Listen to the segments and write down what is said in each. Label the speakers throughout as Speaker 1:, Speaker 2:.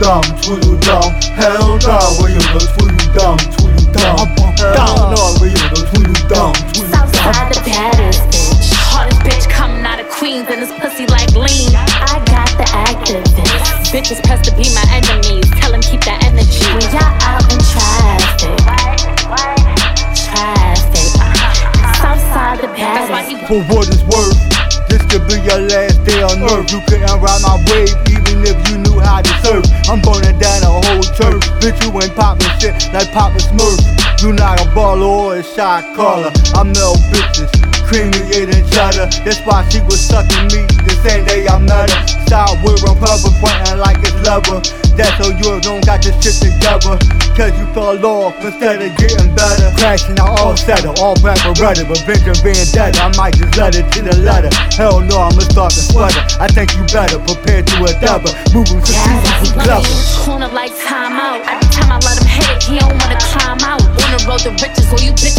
Speaker 1: down, tweedledum. Hell no, we in the tweedledum, tweedledum. Hell no, we in the tweedledum, tweedledum.
Speaker 2: Southside the baddest bitch. Hardest bitch coming out of Queens and this pussy like lean. I got the activist. Bitches press to be my enemies. Tell them keep that energy. When y'all out in traffic. Traffic. Southside the
Speaker 1: For
Speaker 2: baddest.
Speaker 1: what it's worth, this could be your last day on earth. You couldn't ride my wave even if you knew how to surf. I'm burning down a whole church. Bitch, you ain't poppin' shit like poppin' Smurf. You not a baller or a shot caller. I melt bitches, creamy and cheddar. That's why she was sucking me the same day I met her. Start wearing rubber, pointing like it's leather. That's so you don't got your shit together. Cause you fell off instead of getting better. Crashing out all settle, all back for rudder. But venture vendetta, I might just let it to the letter. Hell no, I'ma start to sweater. I think you better prepare to a double. Moving to
Speaker 2: Yes,
Speaker 1: too clever.
Speaker 2: corner like time out. Every time I let him hit it, he don't wanna climb out. Wanna roll the riches, or you bitches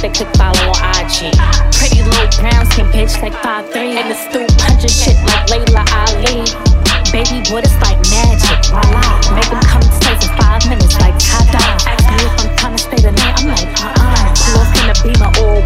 Speaker 2: they click follow on IG? Pretty little brown skin bitch like 5'3. In the stoop, punching shit like Laila Ali. Baby, what it's like magic,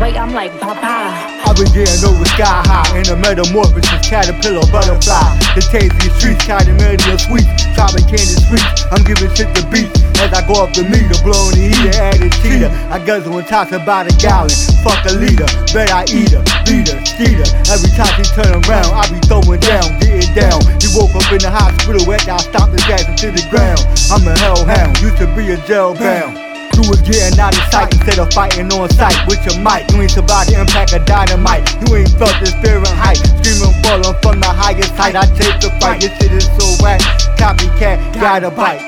Speaker 2: way, I'm like, bye-bye.
Speaker 1: I've been getting over sky high in a metamorphosis, caterpillar, butterfly. The tasty streets, cotton media sweets, chopping candy sweets. I'm giving shit to beat as I go up the meter, blowing the heater, added cheater. I guzzle and toss about a gallon. Fuck a leader, bet I eat her, beat her, skeet her. Every time she turn around, I be throwing down, getting down. He woke up in the hospital after I stomped his ass into the ground. I'm a hellhound, used to be a jailbound. You was getting out of sight instead of fighting on sight with your mic. You ain't survived the impact of dynamite. You ain't felt the Fahrenheit. Screaming, falling from the highest height. I take the fight. This shit is so whack. Copycat, got a bite.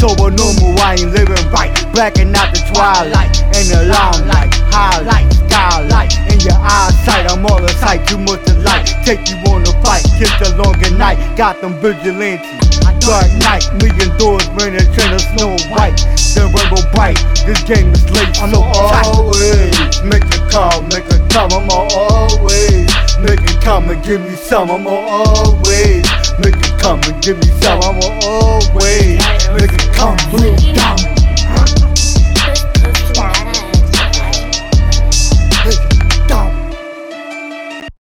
Speaker 1: Sober normal, I ain't living right. Blacking out the twilight and the limelight. Highlight, skylight in your eyesight. I'm all sight, too much to light. Take you on a fight, kiss the longer night. Got them vigilantes. Dark night, million doors, burning train of snow white. The rainbow bright, this game is late, so always. make a call, make a come, I'm always. Make it come and give me some, I'm always. Make it come and give me some, I'm always. Make it come, move down.